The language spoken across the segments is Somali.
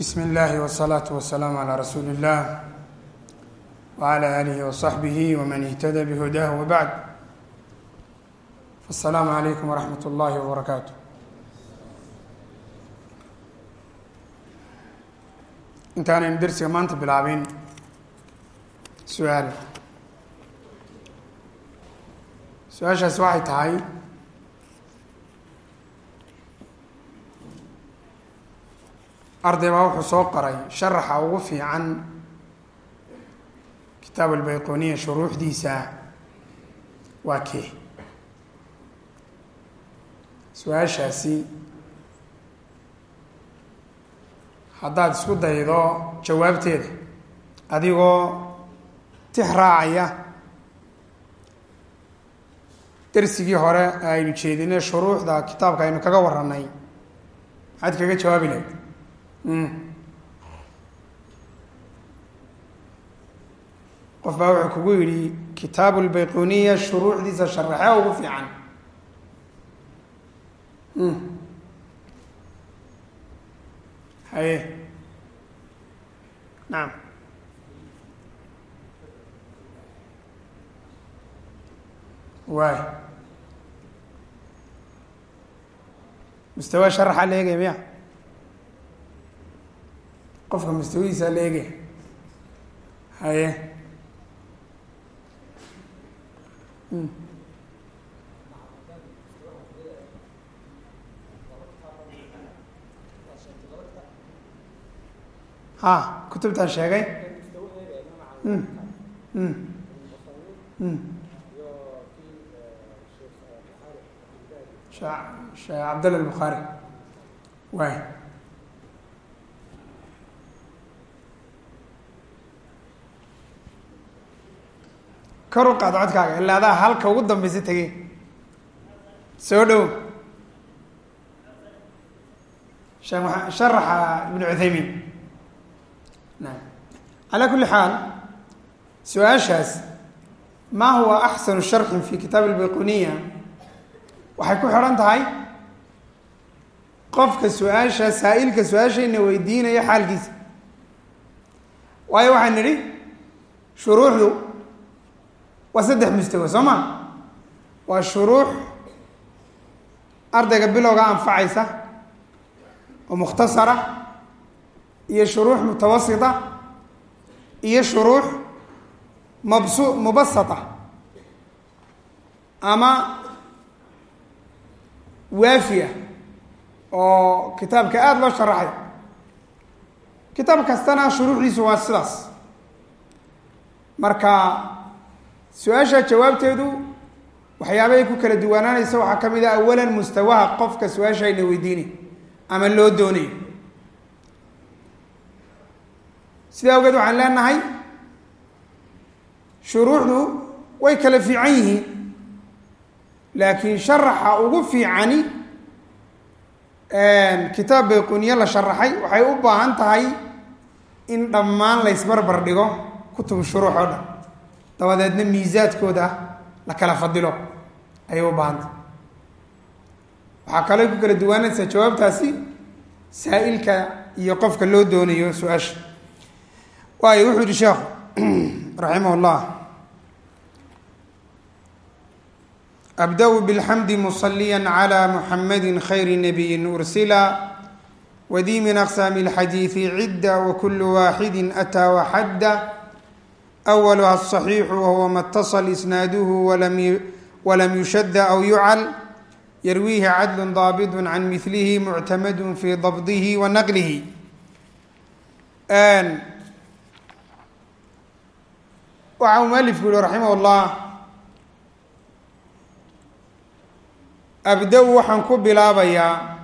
bsm اllahi wالsalaaةu wasalaamu calى rasuuli اllah wعlى alihi وصaxbihi wman ihtada bhudah wbacd faالsalaamu عalaykum wraxmat اllahi wbarakaatu intaanaynu dersiga maanta bilaabin su-aal su-aashaas waxay tahay arday baa wuxuu soo qoray sharaxa ugu fiican kitaab albayqoniya shuruuxdiisa waa kee? Su'aashaasi haddaad isku daydo jawaabteeda adigoo tix raacaya dersigii hore aynu jeedinay shuruuxda kitaabka aynu kaga warranay maxaad kaga jawaabi lahayd qof baa wuxuu kugu yidhi kitaabu lbayquniya shuruuxdiisa sharaxee ugu fiican. Haye. Nacam waay mustawa sharaxaa la eegaya miya qofka mustawihiisaa la eegaya haye ha kutubtaan sheegay? Sheekh cabdalla albukhaari waay kor u qaado codkaaga. Ilaa adaa halka ugu dambeysa tegey. Soo dhow. Sharaxa ibnu cuthaymiin. Naam. Calaa kulli xaal su'aashaas ma huwa axsanu sharxin fi kitaab albayquniya waxay ku xidhan tahay qofka su'aasha saa-ilka su'aashayna weydiinaya xaalkiisa. Waayo waxaan nidhi shuruuxdu waa saddex mustawa soo ma? Waa shuruux ardayga bilowga anfacaysa oo mukhtasara iyo shuruux mutawasita iyo shuruux mabsu mubasata ama waafiya oo kitaabka aada loo sharaxay kitaab kastana shuruuxdiisu waa sidaas. Marka su'aasha jawaabteedu waxyaabahay ku kala duwanaanaysa. Waxaa ka mid ah awalan mustawaha qofka su'aasha ayna weydiinay ama loo doonayo sidaa awgeed waxaan leenahay shuruuxdu way kala fiican yihiin laakiin sharaxa ugu fiicani kitaab bayquniye la sharaxay. Waxay u baahan tahay in dhammaan laysbarbar dhigo kutub shuruux oo dhan dabadeedna miisaadkooda ah la kala fadilo ayay u baahanta waxaa kaloo ku kala duwaanaysaa jawaabtaasi saailka iyo qofka loo doonayo su'aasha. Waayo wuxuu yihi sheekhu raximah llah abda-u bilxamdi musaliya cla muxamadi khayri nabiyi ursila wadi min aqsaami alxadiidi cidda wakulu waaxidi ataa waxadda أwlha الصaxiixu wahuwa ma اtasل isnaaduhu walam yushada aw yucal yarwiihi cadl daabiط can milihi muctamad fi dabdihi wa naqlihi waxa uu mualifku yihi raximah اllah abda-u waxaan ku bilaabayaa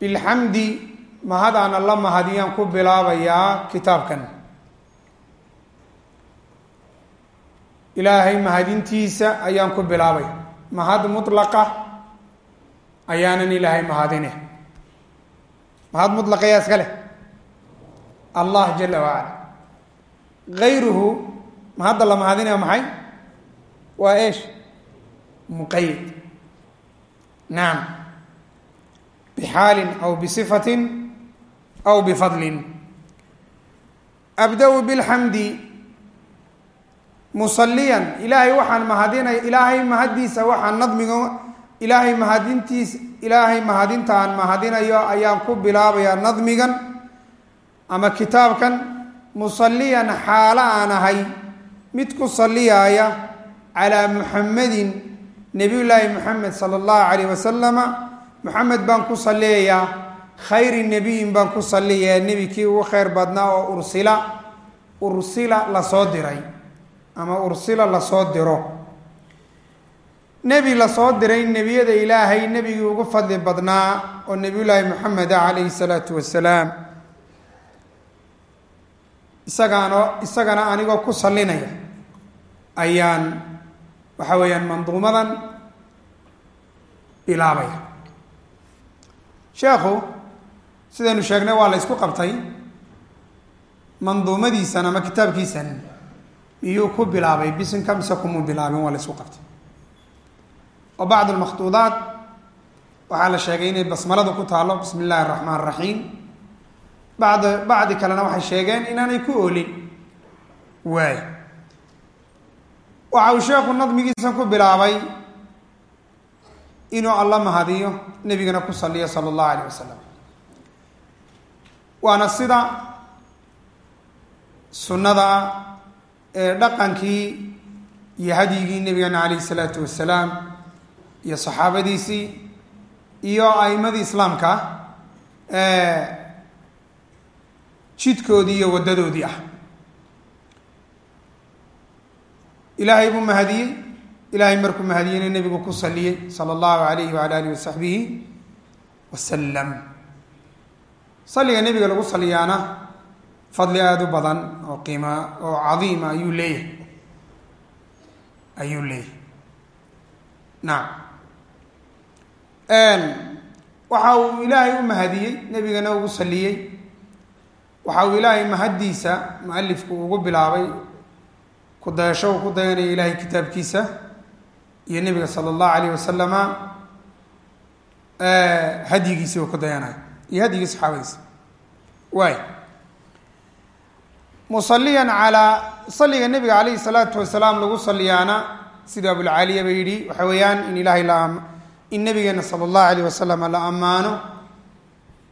bilxamdi mahadaana la mahadiyaan ku bilaabayaa kitaabkan. Ilaahay mahadintiisa ayaan ku bilaabay. Mahad mutlaqa ayaanan ilaahay mahadine. Mahad mutlaqa yaa iska leh. Allah jala wacala gayruhu mahadda la mahadinaya maxay? Waa eesh? Muqayid nacam bixaalin aw bisifatin aw bifadlin abda-u bilxamdi musaliyan ilaahay waxaan mahadinay ilaahay mahaddiisa waxaan nadmiga ilaahay mahadintiis ilaahay mahadinta aan mahadinayo ayaan ku bilaabayaa nadmigan ama kitaabkan musaliyan xaalo aan ahay mid ku saliyaaya calaa muxamedin nabiy llaahi muxamed sala allahu calayh wasalama muxamed baan ku saliyayaa khayri nebiyin baan ku saliyayaa nebi kii ugu khayr badnaa oo ursila ursila la soo diray ama ursila la soo diro. Nebi la soo diray nebiyada ilaahay nebigii ugu fadli badnaa oo nebiyullaahi moxameda calayhi salaatu wasalaam isagaano isagana anigoo ku salinaya ayaan waxa weeyaan manduumadan bilaabaya. Sheekhu sidaynu sheegnay waa la ysku qabtay manduumadiisan ama kitaabkiisan miyuu ku bilaabay bisinka mise kumuu bilaabin waa la ysku qabtay. Oo bacd almakhtuudaat waxaa la sheegay inay basmaladu ku taalo bismi illaahi araxmaan araxiim bacd bacdi kalena waxay sheegeen inaanay ku oolin. Waay waxa uu sheekhu nadmigiisan ku bilaabay inuu alla mahadiyo nebigana ku saliyo sala allahu alayh wasalam waana sida sunnada ee dhaqankii iyo hadyigii nebigana calayhi salaatu wasalaam iyo saxaabadiisii iyo a'imadii islaamka jidkoodii iyo waddadoodii ah. Ilaahay buu mahadiyey ilaahay markuu mahadiyeyna nebigu ku saliyey sala allahu alayhi wala alihi wasaxbihi wasalam salliga nebiga lagu saliyaana fadli aada u badan oo qiima oo cadiima ayuu leeyahay. Ayuu leeyahay. Nacam waxa uu ilaahay u mahadiyey nebigana ugu saliyey. Waxa uu ilaahay mahaddiisa mualifku ugu bilaabay ku dayasho uu ku dayanaya ilaahay kitaabkiisa iyo nebiga sala allahu alayh wasalama hadyigiisii uu ku dayanayo iyo hadyigii saxaabadiisa. Waay musaliyan calaa saliga nebiga calayhi salaatu wasalaam lagu saliyaana sida abulcaaliyaba yidhi waxa weeyaan in ilaahay la in nabigeena sala allahu alayh wasalam la ammaano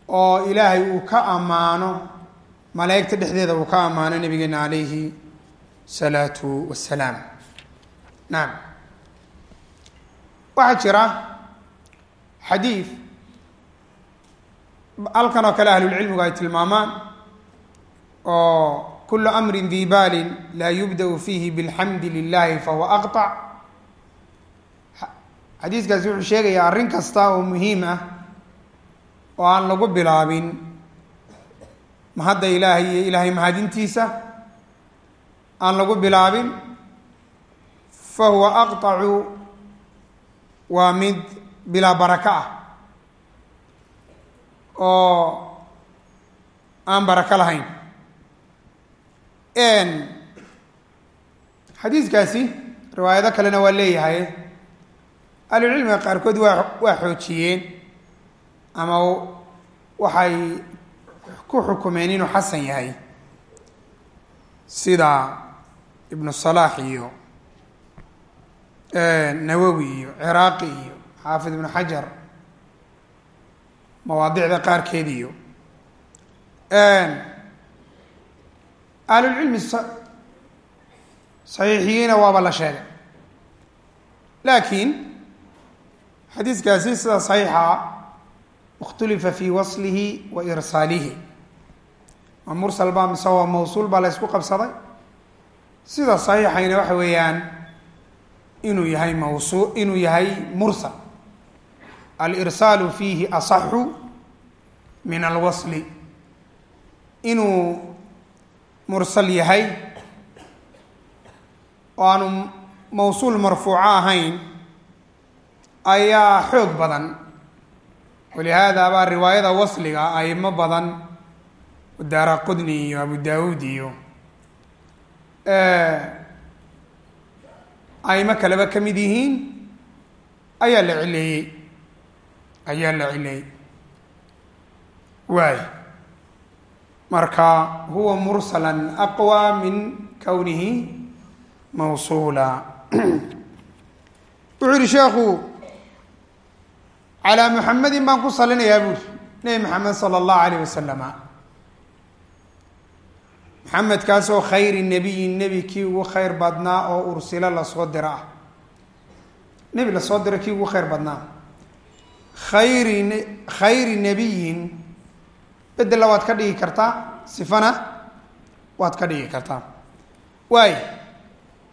oo ilaahay uu ka ammaano malaa'igta dhexdeeda uu ka ammaano nabigeena calayhi salaatu wasalaam. Nacam waxaa jira xadiid halkan oo kale ahlulcilmigu ay tilmaamaan oo kulu amrin di baalin laa yubda'u fiihi bilxamdi lilahi fahuwa aqطac xadiiskaasi wuxuu sheegayaa arrin kasta oo muhiim ah oo aan lagu bilaabin mahadda ilaahay iyo ilaahay mahadintiisa. Aan lagu bilaabin fa huwa aqطacu waa mid bilaa baraka ah oo aan barako lahayn. Xadiiskaasi riwaayado kalena waa leeyahay. Ahlucilmiga qaarkood waa waa xoojiyeen ama waxay ku xukumeen inuu xasan yahay. Sida ibnu salaax iyo nawowi iyo ciraaqi iyo xaafid ibnu xajar mawaadicda qaarkeed iyo ahlulcilmi saxiixiyiina waaba la sheegay. Laakiin xadiiskaasi sida saxiixa ikhtulifa fi waslihi wa irsaalihi. Ma mursal baa mise waa mawsuul baa la ysku qabsaday? Sida saxiixayna waxa weeyaan inuu yahay mawsu inuu yahay mursal alirsaalu fiihi asaxu min alwasli. Inuu mursal yahay oo aanu mawsuul marfuuco ahayn ayaa xoog badan. Walihaada baa riwaayada wasliga aimo badan daara qudni iyo abu daawuud iyo aimo kaleba ka mid yihiin ayaa la cileeyey ayaa la cileeyey waay. Marka huwa mursala aqwa min kownihi mawsuula. Wuxuu yihi sheekhu calaa muxamedin baan ku salinayaa buuri nebi maxamed sala allahu alayh wasalama maxamedkaasoo khayri nebiyin nebi kii ugu khayr badnaa oo ursilo la soo diro ah nebi la soo diro kii ugu khayr badnaa khayri khayri nebiyin. Bedela waad ka dhigi kartaa sifana waad ka dhigi kartaa. Waay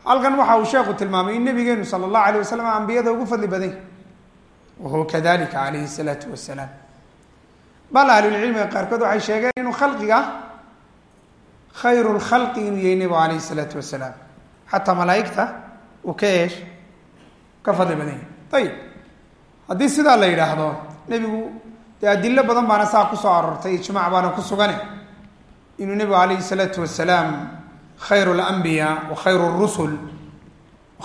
halkan waxa uu sheekhu tilmaamay in nabigeenu sala allahu alayh wasalam ambiyada ugu fadli baday wahuwa kadalika calayhi salaatu wasalaam bal ahlulcilmiga qaarkood waxay sheegeen inuu khalqiga khayru lkhalqi inuu yahay nebigu alayhi salaatu wasalaam xataa malaaigta uu ka eesh ka fadli badan yahay ayib haddii sidaa la yidhaahdo nebigu dee adilo badan baana saa ku soo aroortay ijmaac baana ku sugane. Inuu nebigu alayhi salaatu wasalaam khayr alambiyaa wa khayr rusul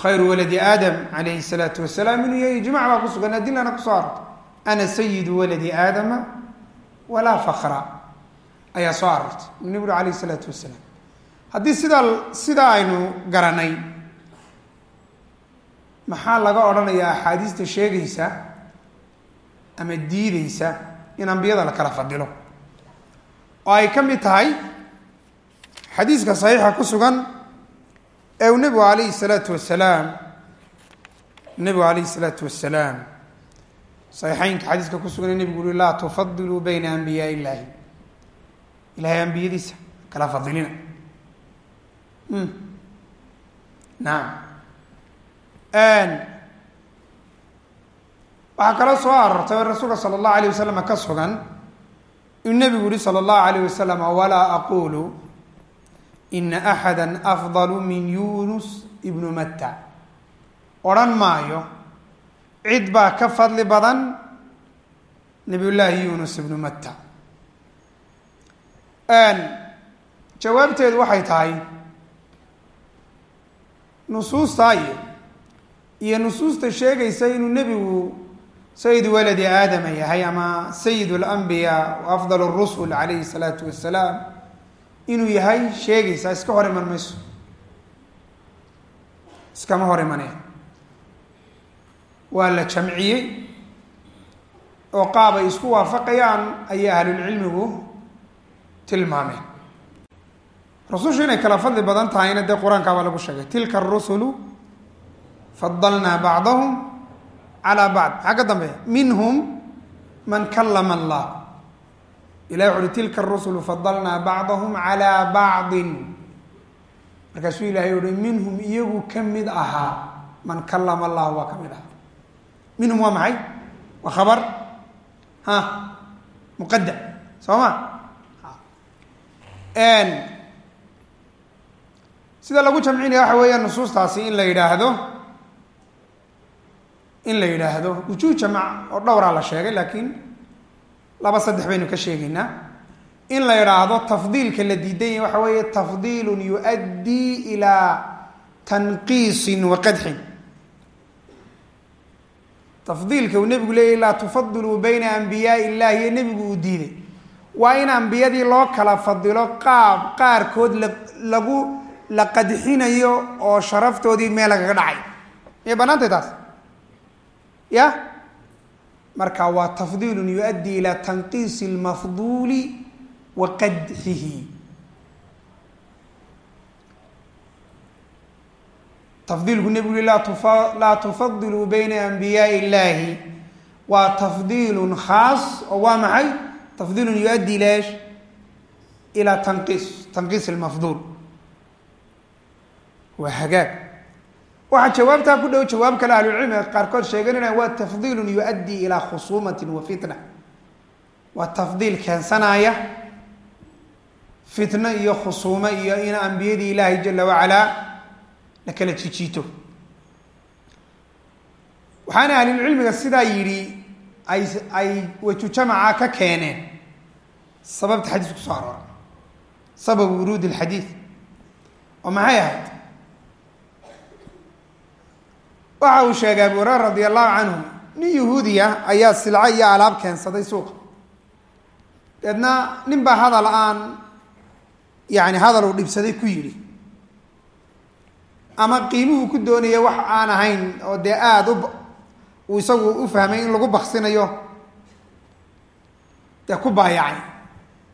khayru waladi aadam alayhi salaatu wasalaam inuu yahay ijmac baa kusugan adilana ku soo aroortay. Ana sayidu waladi aadama walaa fakra ayaa soo aroortay. Inuu nebigu alayhi isalaatu wasalaam haddii sidaa sidaa aynu garanay maxaa laga odhanayaa axaadiista sheegaysa? Ama diideysa in ambiyada la kala fadilo oo ay ka mid tahay xadiiska saxiixa ku sugan ee uu nebigu alayhi salaatu wasalaam nebigu alayhi salaatu wasalaam saxiixeynka xadiiska ku sugan ee nebigu uri laa tufadiluu bayna anbiyaa illaahi. Ilahay ambiyadiisa kala fadilina nacam waxaa kaloo soo aroortay oo rasuulka sala allahu alayh wasalam ka sugan inuu nebigu yihi sala allahu alayh wasalam walaa aqulu ina axada afdalu min yunus ibnu matta. Odhan maayo cid baa ka fadli badan nabiyullaahi yunus ibnu matta. Jawaabteedu waxay tahay nusuustaa iyo iyo nusuusta sheegaysa inuu nebigu sayid waladi aadama yahay ama sayid alanbiyaa wa afdal rusul calayhi salaatu wasalaam inuu yahay sheegaysaa iska hor iman mayso. Iskama hor imanaya waa la jamciyey oo qaab ay isku waafaqayaan ayay ahlulcilmigu tilmaameen. Rusushu inay kala fadli badan tahayna dee qur'aankaabaa lagu sheegay tilka arusulu fadalnaa bacdahum calaa bacd maxaa ka dambeeya minhum man kalama allah ilahi wuxu uhi tilka arusulu fadalnaa bacdahum calaa bacdin markaasuu ilahay uhi minhum iyagu ka mid ahaa man kalama allah waa ka mid ahaa minhum waa maxay waa khabar ha muqadam soo ma sida lagu jamcinaya waxa weeya nusuustaasi in la yidhaahdo in la yidhaahdo. Wujuuh jamac oo dhowraa la sheegay laakiin laba saddex baynu ka sheegaynaa. In la yidhaahdo tafdiilka la diidan yahy waxa weeye tafdiilun yuؤaddii ilaa tanqiisin wa qadxin. Tafdiilka uu nebigu leeyahy laa tufadiluu bayna anbiyaai illahi iyo nebigu uu diiday. Waa in ambiyadii loo kala fadilo qaab qaarkood la lagu la qadxinayo oo sharaftoodii meel lagaga dhacay. Miyay banaantay taas ya? Marka waa tafdiilu yu-addi ilaa tanqiisi اlmafduuli wa qadxihi tafdiilku nebigu i laa tufadiluu bayna anbiyaai illaahi waa tafdiilun khaas oo waa maxay? Tafdiilun yu-addi ilaa tanqiis tanqiis lmafduul waa hagaag waxaa jawaabtaa ku dhow jawaab kale ahlucilmiga qaarkood sheeganayaan waa tafdiilun yuؤaddii ilaa khusuumati wa fitna. Waa tafdiil keensanaya fitno iyo khusuumo iyo in ambiyadii ilaahay jala wacalaa la kala jijiito waxaana ahlulcilmiga sidaa yidhi ay ay waju jamaca ka keeneen sababta xadiis ku soo aroora sababu wuruudi اlxadiid oo maxay ahayd waxa uu sheegay abu hurera radi allahu canhu nin yahuudiya ayaa silco iyo alaab keensaday suuqa. Deedna nin baa hadal aan yani hadal uu dhibsaday ku yidhi. Ama qiimuhu ku doonaya wax aan ahayn oo dee aada u uu isagu u fahmay in lagu baksinayo dee ku baayacay.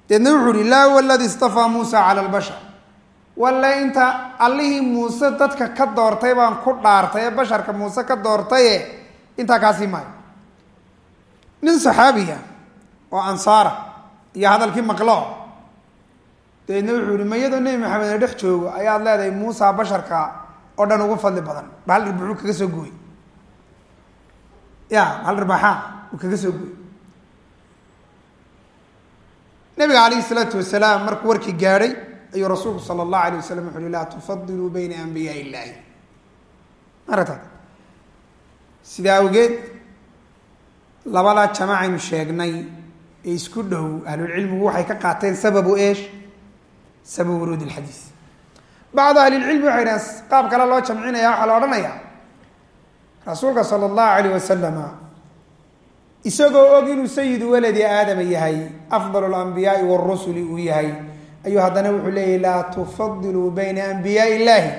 Deedna wuxuu uhi laa waladi istafaa muusa cala albashar walle inta allihii muuse dadka ka doortay baan ku dhaartay ee basharka muuse ka doortaye intaa kaasii maayo. Nin saxaabiya oo ansaara iyo hadalkii maqlo dabeedna wuxuu yihi mayadoo nebi maxamed dhex joogo ayaad leedahay muusa basharka oo dhan ugu fadli badan. Bahal dhirbuxuu kaga soo gooy ya bahal dhirbaaxaa uu kaga soo gooy nabiga calayhi salaatu wasalaam markuu warkii gaadhay ayuu rasuulku sala allahu alayh wasalam wuxu uhi laa tufadiluu bayna anbiyaa illaahi marata sidaa awgeed labadaa jamacaynu sheegnay ee isku dhow ahlulcilmigu waxay ka qaateen sababu eesh? Sababu wuruud ilxadiis bacdu ahlilcilmi waxay dhahen qaab kale loo jamcinaya waxaa la odhanaya rasuulka sala allahu alayh wasalama isagoo og inuu sayidu waladi aadama yahay afdal alambiyaai warusuli uu yahay ayuu haddana wuxuu leeyahy laa tufadiluu bayna anbiyaai illaahi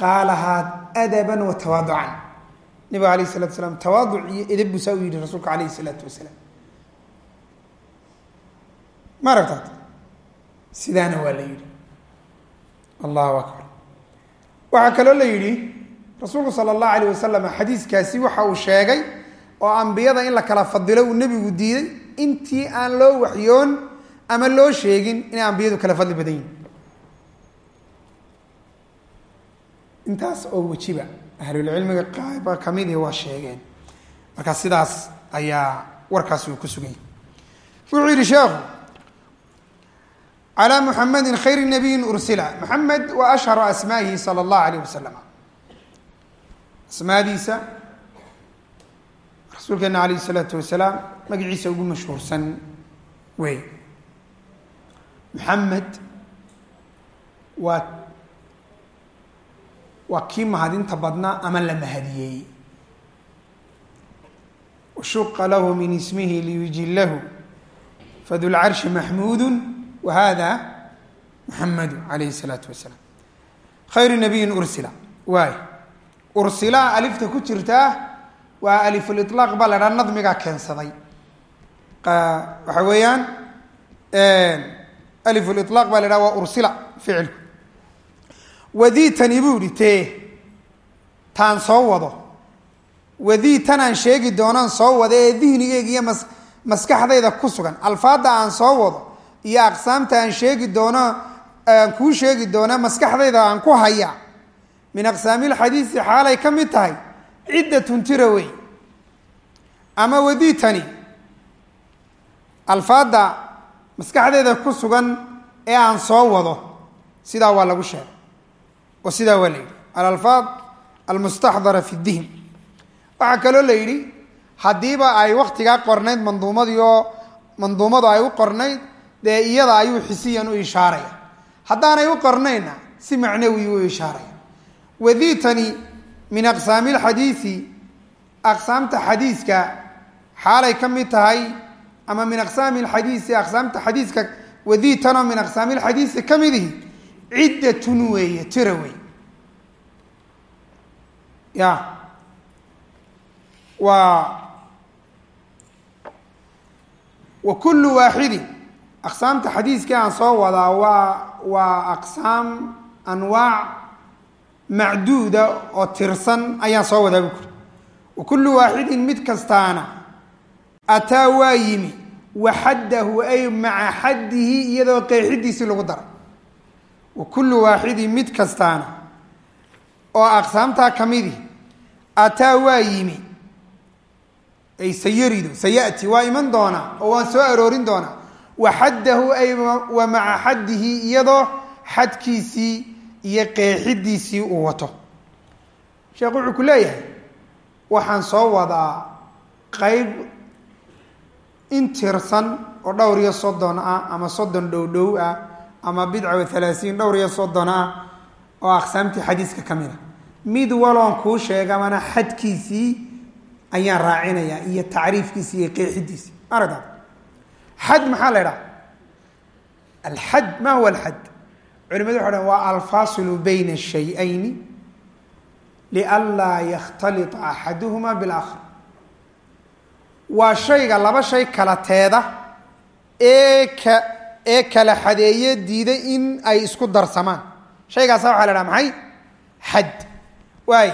qaalahaa adaban wa tawaaducan nabiga alayh salatu salaam tawaaduc iyo edeb buusaa u yidhi rasuulka alayhi salaatu wasalaam ma aragtaad sidaana waa la yidhi allahu akbar waxaa kaloo la yidhi rasuulku sala allahu alayh wasalam xadiiskaasi waxa uu sheegay oo ambiyada in la kala fadilo uu nebigu diiday intii aan loo waxyoon ama loo sheegin inay ambiyadu kala fadli badan yihiin intaas oo wejiba ahlulcilmiga qaaba kamidii waa sheegeen. Marka sidaas ayaa warkaasi uu ku sugan yahy wuxuu yihi sheekhu calى muxamedi khayr nabiyin ursila. Muxamed wa ashharu asmaa'ihi sala allahu alayh wasalam asmaadiisa rasuulkeena alayh isalaatu wasalaam magaciisa ugu mashhuursan wey maxamed waa waa kii mahadinta badnaa ama la mahadiyeeyey washuqa lahu min ismihi liyujilahu fadu lcarshi maxmuudu wa calayhi salaatu wasalaam. Khayru nabiyin ursila. Waay. Ursilaa alifta ku jirtaa waa alifulitlaaq baa la dhaha nadmigaa keensaday waxaa weeyaan alifuliطlaaq baa la dhaha waa ursila ficilku. Wadiitani buu ihi tee taan soo wado. Wadii tanaan sheegi doonaan soo wada ee dihnigeyga iyo mas maskaxdayda ku sugan. Alfaadda aan soo wado iyo aqsaamta aan sheegi doono aan kuu sheegi doona maskaxdayda aan ku haya. Min aqsaamilxadiisi xaalay ka mid tahay ciddatun tira ama wadiitani maskaxdayda ku sugan ee aan soo wado sidaa waa lagu sheegay. Oo sidaa waa la yidhi alalfaad almustaxdara fi dihn waxaa kaloo la yidhi haddiiba ay waktigaa qornayd manduumadii oo manduumadu ay u qornayd dee iyada ayuu xisiyan u ishaaraya. Haddaanay u qornaynna si macnawi u ishaaraya. Wadiitani min aqsaami lxadiisi aqsaamta xadiiska xaalay ka mid tahay ama min aqsaami lxadiisi aqsaamta xadiiska wadiitanoo min aqsaami lxadiisi ka midihi ciddatun weeye tira wey ya waa wa kullu waaxidin aqsaamta xadiiskii aan soo wadaa waa waa aqsaam anwaac macduuda oo tirsan ayaan soo wadaa bu kuri wa kullu waaxidin mid kastaana ataa waa yimi wa xaddahu ay maca xaddihi iyadoo qeexidiisii lagu daray. Wa kullu waaxidin mid kastaana. Oo aqsaamtaa ka midi ataa waa yimi. Ay sayaridu sayati waa iman doonaa oo waan soo aroorin doonaa. Wa xaddahu ay wa maca xaddihi iyadoo xadkiisii iyo qeexidiisii uu wato. Sheekh wuxuu ku leeyahay waxaan soo wadaa qeyb intirsan oo dhowr iyo soddon ah ama soddon dhow dhow ah ama bidca wa dhowr iyo soddon ah oo aqsaamtii xadiiska ka mid a mid waloon kuu sheegamana xadkiisii ayaan raacinayaa iyo tacriifkiisi iyo qeexidiisi aragta xad maxaa la idhaha alxad ma huwa alxad? Culimadu waxay dhan waa alfaasilu bayna shayayni lianlaa yakhtalita axaduhuma bilaakar waa shayga laba shay kala teeda ee ka ee kala xadeeye diiday in ay isku darsamaan. Shaygaasa waxaa la dhaha maxay? Xad. Waay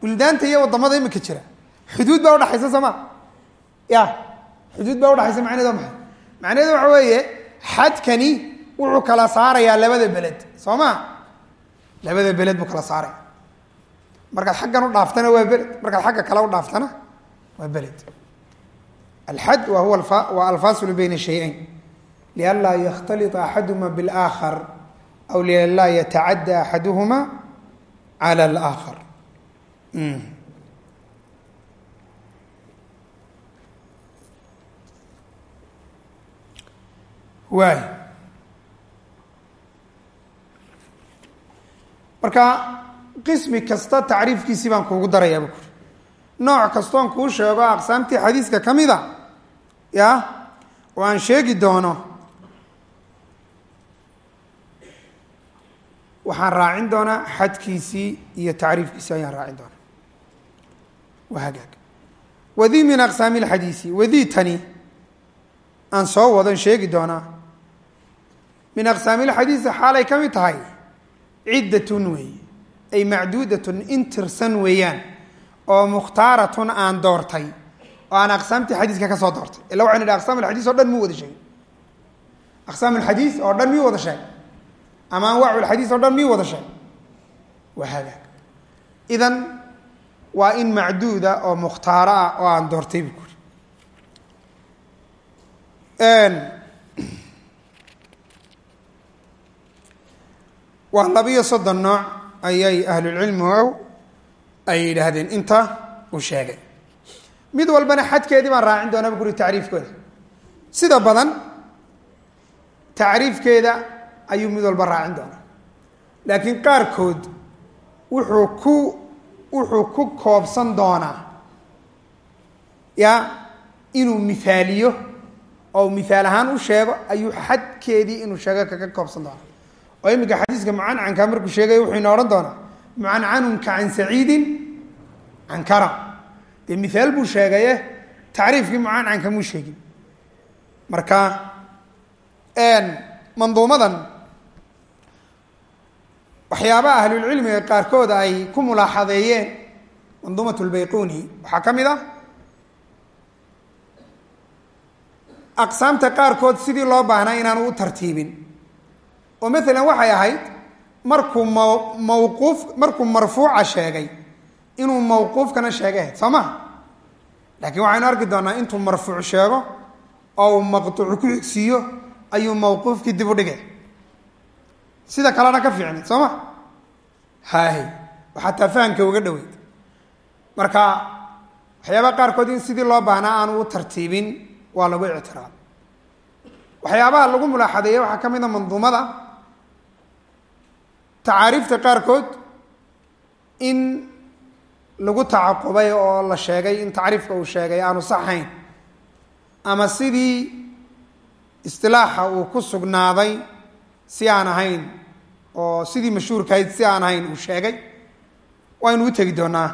buldaanta iyo waddamada imika jira. Xuduud baa udhaxaysa soo ma? Ya xuduud baa udhaxaysa macneed waa macnaheedu waxa weeye xadkani wuxuu kala saarayaa labada beled. Soo ma? Labada beled buu kala saaraya. Markaad xaggan u dhaaftana waa beled markaad xagga kale u dhaaftana waa beled alxad wa huwa waa alfaasilu bayna shayayn lianlaa yakhtalita axaduhuma biاlaakhar aw lianlaa yatacadda axaduhuma cala alaakhar waay marka qismi kasta tacriifkiisii baan kuugu darayaa bu kuri nooc kastoon kuu sheego aqsaamtii xadiiska ka mid a ya oo aan sheegi doono. Waxaan raacin doonaa xadkiisii iyo tacriifkiisii ayaan raacin doonaa. Waa hagaag. Wadii min aqsaami lxadiisi wadii tani aan soo wadan sheegi doonaa. Min aqsaami lxadiisi xaalay ka mid tahay ciddatun weeye ay macduudatun in tirsan weeyaan oo mukhtaaratun aan doortay oo aan aqsaamtii xadiiska ka soo doortay illa waxaynu idhi aqsaam alxadiis oo dhan muu wada sheegay aqsaam alxadiis oo dhan miyuu wada sheegay ama anwaacu alxadiis oo dhan miyuu wada sheegay waa hagaag idan waa in macduuda oo mukhtaaro ah oo aan doortay bu kuri waa labiyo soddon nooc ayay ahlulcilmigu ay yidhaahdeen inta uu sheegay mid walbana xadkeedii baan raacin doonaa bu kuri tacriifkooda sida badan tacriifkeeda ayuu mid walba raacin doonaa. Laakiin qaarkood wuxuu ku wuxuu ku koobsan doonaa ya inuu mihaaliyo oo mihaal ahaan u sheego ayuu xadkeedii inuu sheego kaga koobsan doonaa. Oo iminka xadiiska mucancanka markuu sheegaya wuxuu ina odhan doonaa mucancanunka can saciidin can karam dee mihaal buu sheegaye tacriifkii mucancanka muu sheegin. Marka manduumadan waxyaabaha ahlulcilmiga qaarkood ay ku mulaaxadeeyeen manduumat lbayquni waxaa ka mid ah aqsaamta qaarkood sidii loo baahnaa inaanu u tartiibin. Oo maalan waxay ahayd markuu ma mawquuf markuu marfuuca sheegay inuu mawquufkana sheegay ahayd soo ma laakiin waxaynu arki doonaa intuu marfuuc sheego oo uu maqtuuc ku xigsiiyo ayuu mawquufkii dib u dhigay. Sida kalena ka fiicnay soo ma hay xataa fahamka uga dhoweyd. Marka waxyaabaha qaarkood in sidii loo baahnaa aanu u tartiibin waa lagu ictiraab. Waxyaabaha lagu mulaaxadeeya waxaa ka mid a manduumada. Tacaariifta qaarkood in lagu tacaqubay oo la sheegay in tacriifka uu sheegay aanu saxayn ama sidii istilaaxa uu ku sugnaaday si aan ahayn oo sidii mashhuurkahayd si aan ahayn uu sheegay waynu u tegi doonaa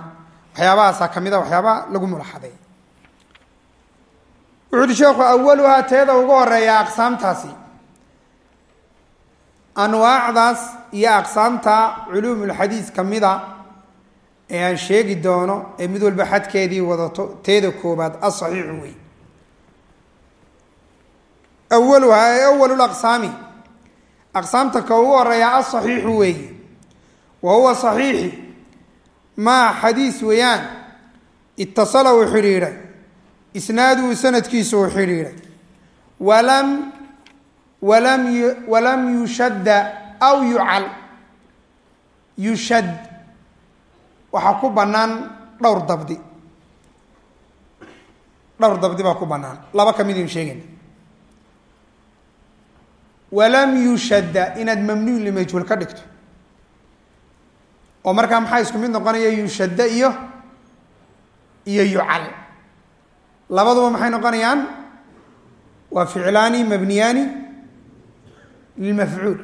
waxyaabahaasaa ka mid a waxyaabaha lagu mulaxaday wuxu uhi sheekhu awaluhaa teeda ugu horreeya aqsaamtaasi. Anwaacdaas iyo aqsaamta culuumulxadiis ka mida ee aan sheegi doono ee mid walba xadkeedii wadato teeda koobaad asaxiixu wey awaluhaa ee awalulaqsaami aqsaamta ka ugu horreeya asaxiixu weeye wa huwa saxiixi. Maa xadiis weeyaan. Itasala uu xidhiidhay. Isnaaduhu sanadkiisa uu xidhiidhay. Walam walam walam yushadda aw yucal. Yushad waxaa ku bannaan dhowr dabdi. Dhowr dabdi baa ku bannaan laba ka mid aynu sheegayna walam yushadda inaad mamnuun limajhuul ka dhigto. Oo markaa maxaa isku mid noqonaya yushadda iyo iyo yucal. Labaduba maxay noqonayaan? Waa ficlaani mabniyaani lilmafcuul.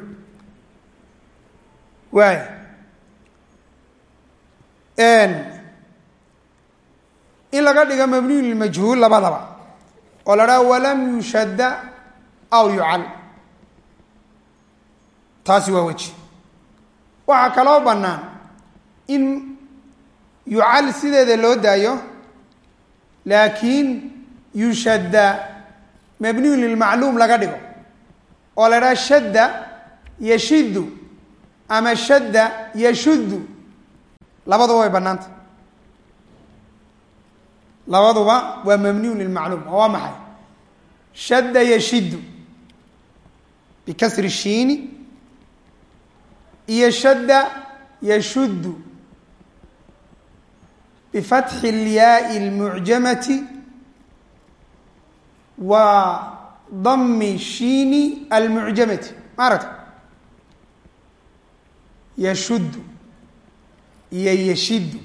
Waay in laga dhigo mabniyu lilmajhuul labadaba oo la dhaha walam yushadda aw yucal. Taasi waa weji. Waxaa kaloo bannaan in yucal sideeda loo daayo laakiin yushadda mabniyun lilmacluum laga dhigo oo la dhaha shadda yashiddu ama shadda yashuddu labaduba way bannaanta labaduba waa mabniyun lilmacluum oo waa maxay? Shadda yashiddu bikasri shiini iyo shadda yashuddu bifatxi اlyaai اlmucjamati wa dami shiini almucjamati ma aragta yashuddu iyo yashiddu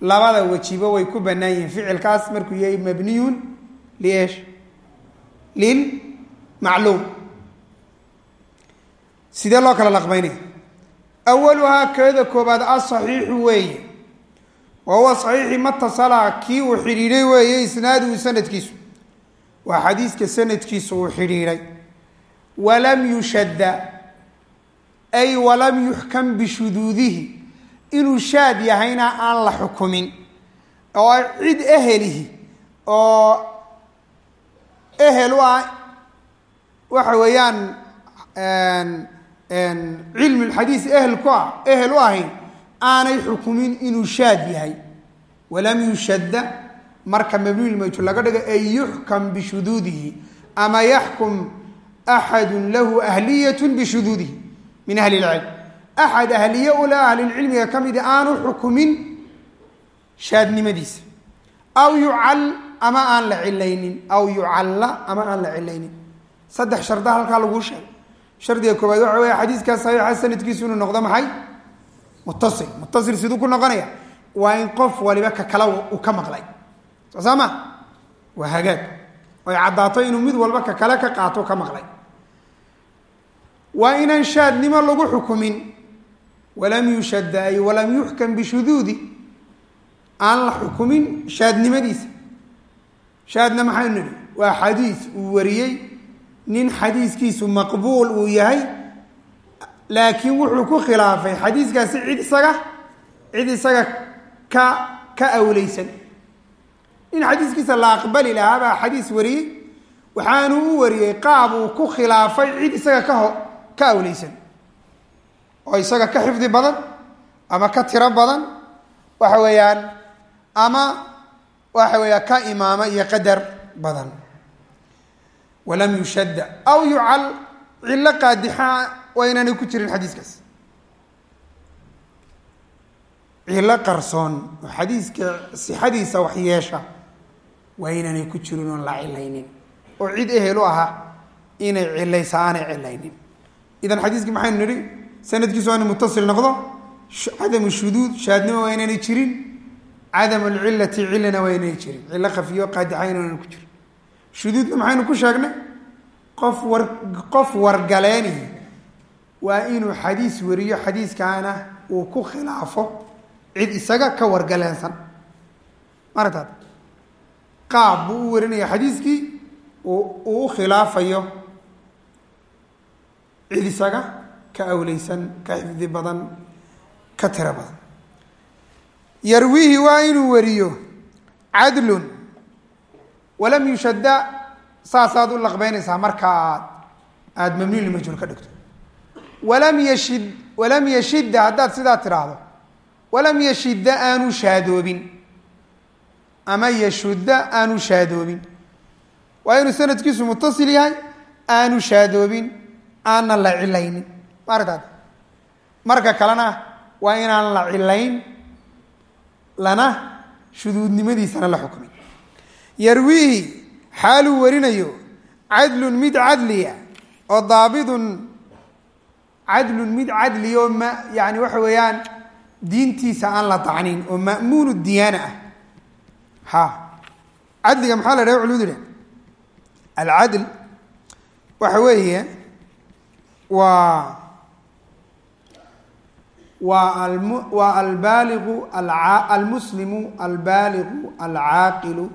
labada wejiba way ku bannaan yihiin. Ficilkaas markuu yahay mabniyun liesh lilmacluum sidee loo kala laqbaynaya? Awaluhaa keeda koobaad asaxiixu weeye. Wa huwa saxiixi matasala kii uu xidhiidhay weeye isnaaduhu sanadkiisu. Waa xadiiska sanadkiisu uu xidhiidhay. Walam yushadda ay walam yuxkam bishuduudihi inuu shaad yahayna aan la xukumin oo cid ehelihi oo ehel u ah waxa weeyaan cilmi lxadiis ehel ku ah ehel u ahayn aanay xukumin inuu shaad yahay. Walam yushadda marka mabniyulmajhuul laga dhigo ay yuxkam bishuduudihi ama yaxkum axadu lahu ahliyat bishuduudihi min ahli lcilm axad ahliye ule ahlilcilmiga ka midi aanu xukumin shaadnimadiisa aw yucal ama aan la cilaynin aw yucalla ama aan la cilaynin saddex sharda halkaa laguu sheegay shardiga koobaad waxa weya xadiiskaa saxiixa sanadkiisu inuu noqdo maxay muttasil muttasil siduu ku noqonaya waa in qof waliba ka kale uu ka maqlay soo waa hagaag oy caddaato inuu mid walba ka kale ka qaato ka maqlay waa inaan shaadnimo lagu xukumin walam yushadda ay walam yuxkam bishuduudi aan la xukumin shaadnimadiisa. Shaadna maxaynu nidhi? Waa xadiis uu wariyey nin xadiiskiisu maqbuul uu yahay laakiin wuxuu ku khilaafay xadiiskaasi cid isaga cid isaga ka ka awleysan. Nin xadiiskiisa la aqbali lahaa baa xadiis wariyey waxaanu u wariyey qaab uu ku khilaafay cid isaga ka ho ka awleysan oo isaga ka xifdi badan ama ka tiro badan waxa weeyaan ama waxa weeyaa ka imaamo iyo qadar badan. Walam yushadda aw yucal cillo qaadixa waa inaanay ku jirin xadiiskaas. Cillo qarsoon oo xadiiska sixadiisa wax yeesha waa inaanay ku jirin oon la cilaynin. Oo cid ehel u ahaa inay cilaysa aanay cilaynin. Idan xadiiskii maxaynu nidhi sanadkiisu waa inu mutasil noqdo cadamu shuduud shaadnimo waa inaanay jirin cadam alcilati cilana waa inaanay jirin. Cillo kafiyo qaadixa inaanan ku jirin. Shuduudna maxaynu ku sheegnay? Qof war qof wargaleeni waa inuu xadiis wariyo xadiiskaana uu ku khilaafo cid isaga ka wargaleensan. Marataad qaab buu u warinaya xadiiskii uu u khilaafayo cid isaga ka awleysan ka xifdi badan ka tiro badan. Yarwiihi waa inuu wariyo cadlun walam yushadda saasaad u laqbeynaysaa marka aad aada mamnuun limajhuul ka dhigto. Walam yashid walam yashidda haddaad sidaa tidhaahdo walam yashidda aanu shaadoobin ama yashudda aanu shaadoobin waa inuu sanadkiisu mutasil yahay aanu shaadoobin aanna la cilaynin maaragtaad marka kalena waa inaan la cilayn lana shuduudnimadiisana la xukmin. Yarwiihi xaaluu warinayo cadlun mid cadliya oo daabidun cadlun mid cadliya oo ma yani waxa weeyaan diintiisa aan la dacnin oo ma'muunu diyaana ah. Ha. Cadliga maxaa la dhaha culumadu dhah alcadl waxa weeye waa waa alca almuslimu albaaligu alcaaqilu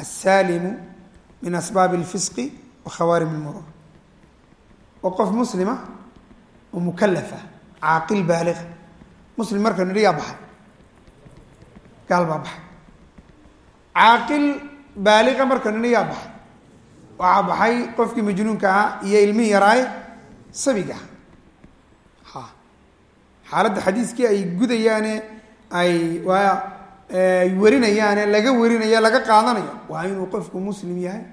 alsaalimu min asbaabi اlfisqi wa khawaarim اlmurur qof muslima oo mukalafa caaqil baaliga muslim markaynu nidhi yaa baxay? Gaal baa baxay. Caaqil baaliga markaynu nidhi yaa baxay? Waxaa baxay qofkii majnuunka ahaa iyo ilmihii yaraaye sabiga xaaladda xadiiskii ay gudayaane ay waa ay warinayaane laga warinaya laga qaadanayo waa inuu qofku muslim yahay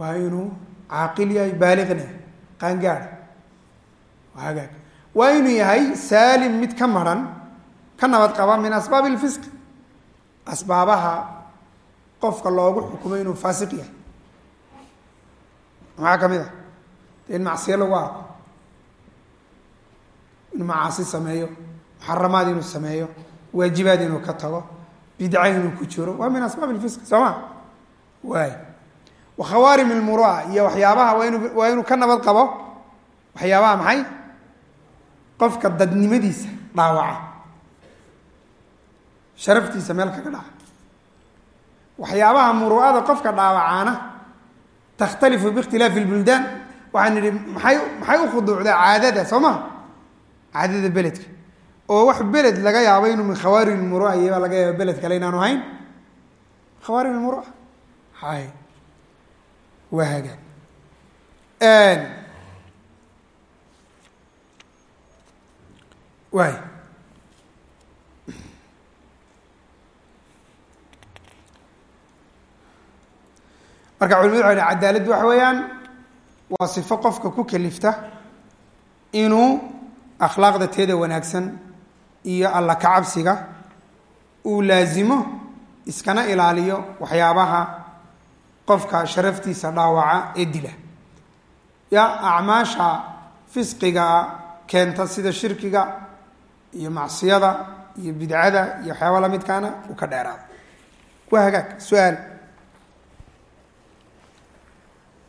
waa inuu caaqil yahay baaliqna qaangaada waa hagaag waa inuu yahay saalim mid ka maran ka nabad qaba min asbaabi ilfisqi asbaabaha qofka loogu xukumay inuu faasiq yahay. Maxaa ka mid a de in macsiyo lagu arko inuu macaasi sameeyo muxaramaad inuu sameeyo waajibaad inuu ka tago bidca inuu ku jiro waa min asbaab ilfisqi soo ma waay wa khawaarim ilmurua iyo waxyaabaha waa inu waa inuu ka nabad qabo waxyaabaha maxay? Qofka dadnimadiisa dhaawaca. Sharaftiisa meel kaga dhaca waxyaabaha muru'ada qofka dhaawacaana takhtalifu biikhtilaafi lbuldaan waxaan nidhi maxay maxay u khuduucdaa caadada soo ma caadada beledka. Oo wax beled laga yaabo inuu min khawaarim ilmurua iyo baa laga yaaba beled kale inaanu hayn khawaarim ilmurua hay. Waa hagaag waay. Marka culimadu waxay dha cadaaladdu waxa weeyaan waa sifo qofka ku kalifta inuu akhlaaqda teeda wanaagsan iyo alla kacabsiga uu laazimo iskana ilaaliyo waxyaabaha qofka sharaftiisa dhaawaca ee dila. Ya acmaasha fisqiga keenta sida shirkiga iyo macsiyada iyo bidcada iyo waxyaaba lamidkaana uu ka dheeraado. Waa hagaag su'aal.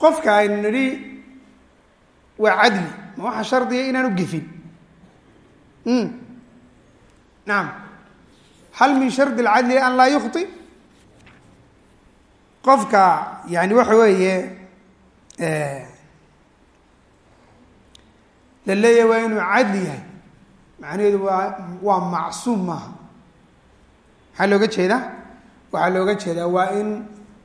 Qofka aynu nidhi waa cadli ma waxaa shardiga inaanu gefin nacam hal min shardi alcadli an laa yukhti? Qofka yani waxa weeye la leeyahay waa inuu cadli yahay. Macnaheedu waa waa macsuum maaha. Maxaa looga jeedaa waxaa looga jeedaa waa in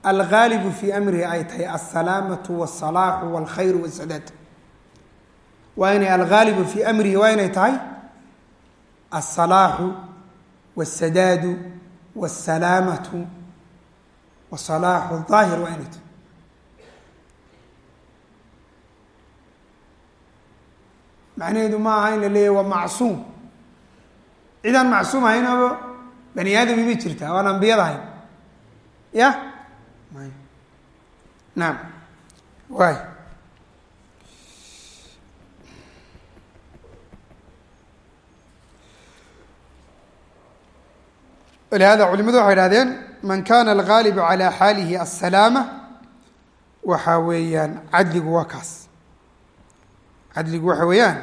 algaalibu fi amrihi ay tahay alsalaamatu walsalaaxu walkhayru wasadaad waa inay algaalibu fi amrihi waa inay tahay alsalaaxu walsadaadu walsalaamatu wasalaaxu daahir waa inay tahay macnaheedu ma aha in la leeyahy waa macsuum cidaan macsuum ahaynaba bani aadami ma jirtaa waan ambiyada ahayn ya naam waay walihada culimadu waxay idhahdeen man kana algaalibu calaa xaalihi asalaama waxa weeyaan cadligu waa kaas cadligu waxa weeyaan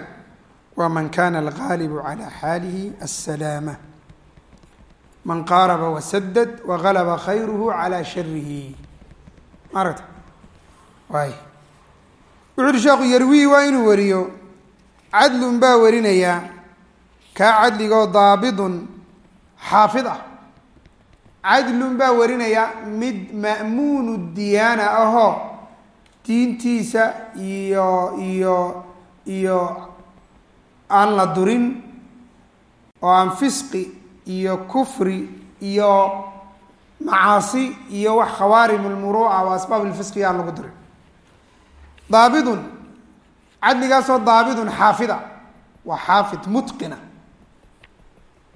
waa man kana algaalibu calaa xaalihi asalaama man qaaraba wasadad wagalaba khayruhu calaa sharihi maaragta waay wuxu uhi sheekhu yarwiyi waa inuu wariyo cadlun baa warinayaa kaa cadligoo daabidun xaafid ah cadlun baa warinaya mid ma'muunu diyaana ahoo diintiisa iyo iyo iyo aan la durin oo aan fisqi iyo kufri iyo macaasi iyo wax khawaarim lmuruuca wa asbaab lfisqi aan lagu durin. Daabidun cadligaasoo daabidun xaafida waa xaafid mutqina.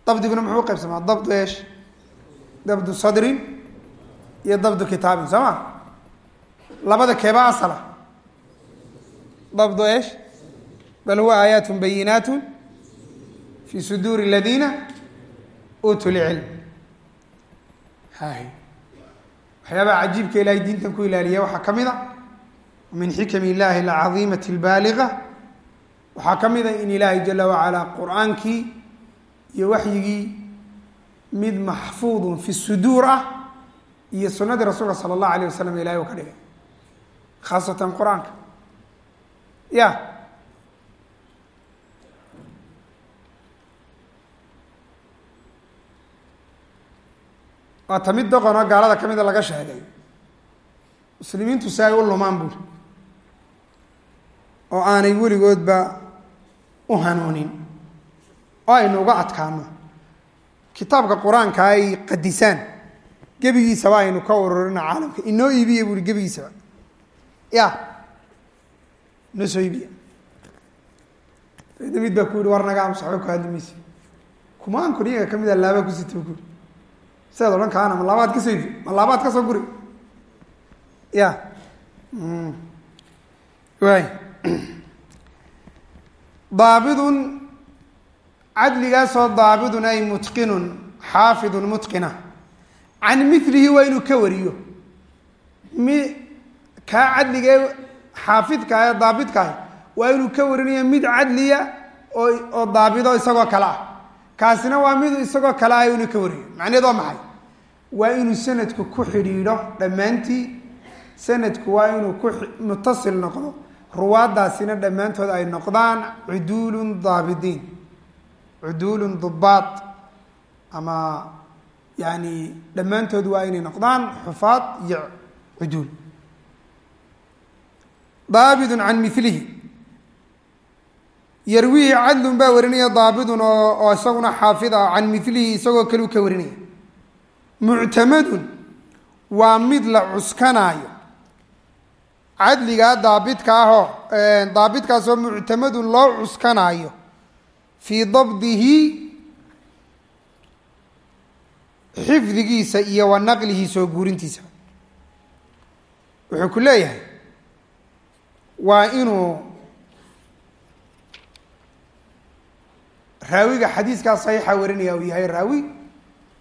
Dabdiguna muxuu qaybsamaa? Dabdu eesh dabdu sadrin iyo dabdu kitaabin soo ma labada keeba asala. Dabdu eesh? Bal huwa aayaat bayinaat fi suduuri اladiina uutuu lcilm waxyaabaha cajiibka ilaahay diintan ku ilaaliya waxaa ka mid a min xikami illaahi alcadiimati albaaliga. Waxaa ka mid a in ilaahay jala wacalaa qur'aankii iyo waxyigii mid maxfuudun fi suduur ah iyo sunadii rasuulka sala allahu alayh wasalam ilahay uu ka dhigay khaasatan qur'aanka. Ya. Waa ta mid doqonoo gaalada ka mida laga sheegay. Muslimiintu si ay u lumaan buuri oo aanay weligoodba u hanuunin oo aynu uga adkaano kitaabka qur'aanka ay qadisaan. Gebigiisaba aynu ka ururina caalamka. Inoo iibiya buuri gebigiisaba ya. Inoo soo iibiya mid baa ku yihi war naga amus waxba ku hadli maysa kumaanku iyaga ka mid a laabaa ku sita guri sidaad odhan kaana ma laabaad ka soo iibi ma laabaad ka soo guri? Ya. Waay daabidun cadligaasoo daabidun ay mutqinun xaafidun mutqina. Can milihi waa inuu ka wariyo. Mi kaa cadligee xaafidka ee daabidkaah waa inuu ka warinayo mid cadliya oo oo daabido isagoo kale ah. Kaasina waa mid isagoo kale ah inuu ka wariyo. Macnaheed waa maxay? Waa inuu sanadku ku xidhiidho dhammaantii. Sanadku waa inuu ku mutasil noqdo. Ruwaadaasina dhammaantood ay noqdaan cuduulun daabidiin cuduulun dubaad ama yani dhammaantood waa inay noqdaan xufaad iyo cuduul daabidun can milihi yarwihi cadlun baa warinaya daabidun oo oo isaguna xaafid ah can milihi isagoo kaleu ka warinaya muctamadun waa mid la cuskanaayo cadligaa daabidka ahoo daabidkaasoo muctamadun loo cuskanaayo fii dabdihi xifdigiisa iyo wa naqlihi soo guurintiisa. Wuxuu ku leeyahay waa inuu raawiga xadiiskaa saxiixa warinaya uu yahay raawi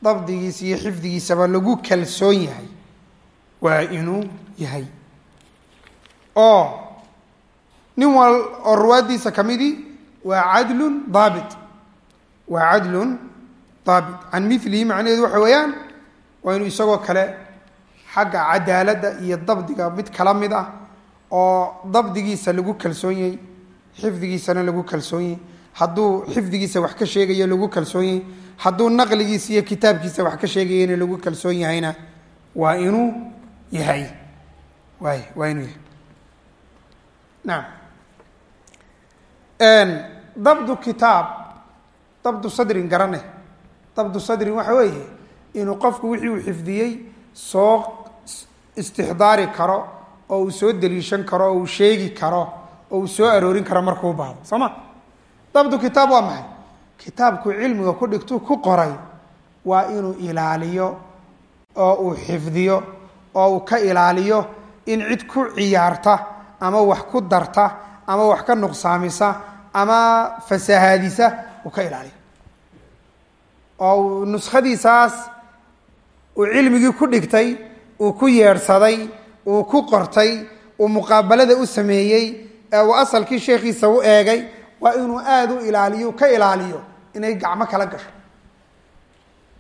dabdigiisa iyo xifdigiisaba lagu kalsoon yahay. Waa inuu yahay. Oo nin wal oo ruwaaddiisa ka midii waa cadlun daabit. Waa cadlun daabit. Can milihi macnaheedu waxa weeyaan waa inuu isagoo kale xagga cadaaladda iyo dabdiga mid kala mid ah oo dabdigiisa lagu kalsoon yahay xifdigiisana lagu kalsoon yahay hadduu xifdigiisa wax ka sheegayo lagu kalsoon yahay hadduu naqligiisa iyo kitaabkiisa wax ka sheegayana lagu kalsoon yahayna waa inuu yahay. Waay waa inuu yahay. Nacam dabdu kitaab dabdu sadrin garane. Dabdu sadrin waxa weeye inuu qofku wixii uu xifdiyey soo istixdaari karo oo uu soo deliishan karo oo uu sheegi karo oo uu soo aroorin karo markuu baahdo soo dabdu kitaab waa maxay? Kitaabku cilmiga ku dhigtu ku qoray waa inuu ilaaliyo oo uu xifdiyo oo uu ka ilaaliyo in cid ku ciyaarta ama wax ku darta ama wax ka nuqsaamisa ama fasahaadisa uu ka ilaaliyo. Oo uu nuskhadiisaas uu cilmigii ku dhigtay uu ku yeedhsaday uu ku qortay uu muqaabalada u sameeyey ee uu asalkii sheekhiisa u eegay waa inuu aada u ilaaliyo ka ilaaliyo inay gacmo kala gasho.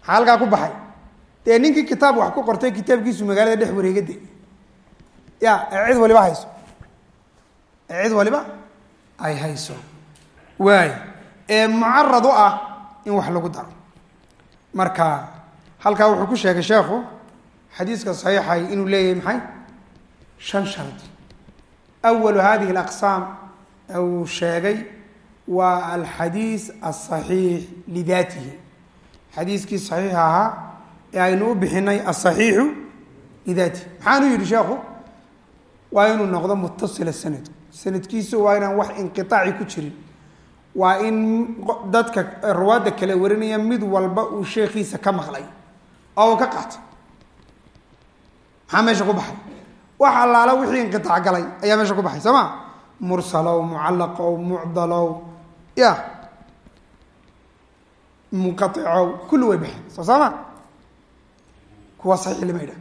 Maxaa halkaa ku baxay. Dee ninkii kitaab wax ku qortay kitaabkiisu magaalada dhex wareegade ya ee cid waliba hayso? Ee cid waliba ay hayso waay. Ee mucarad u ah in wax lagu daro. Marka halkaa wuxuu ku sheegay sheekhu xadiiska saxiixay inuu leeyahay maxay? Shan shardi. Awalu hadihi alaqsaam uu sheegay waa alxadiis asaxiix lidaatihi. Xadiiskii saxiixa ahaa ee aynu u bixinay asaxiixu lidaatihi. Maxaanu yidhi sheekhu? Waa inuu noqdo mutasila sanadku sanadkiisu waa inaan wax inqiaaci ku jirin waa in dadka ruwaadda kale warinaya mid walba uu sheekhiisa ka maqlay oo uu ka qaatay. Maxaa meesha ku baxay? Wax allaala wixii inqiطaac galay ayaa meesha ku baxay soo mursalow mucallaqow mucdalow ya. Munqaicow kulli way baxeen soo saama kuwa saxiix lama yidhaha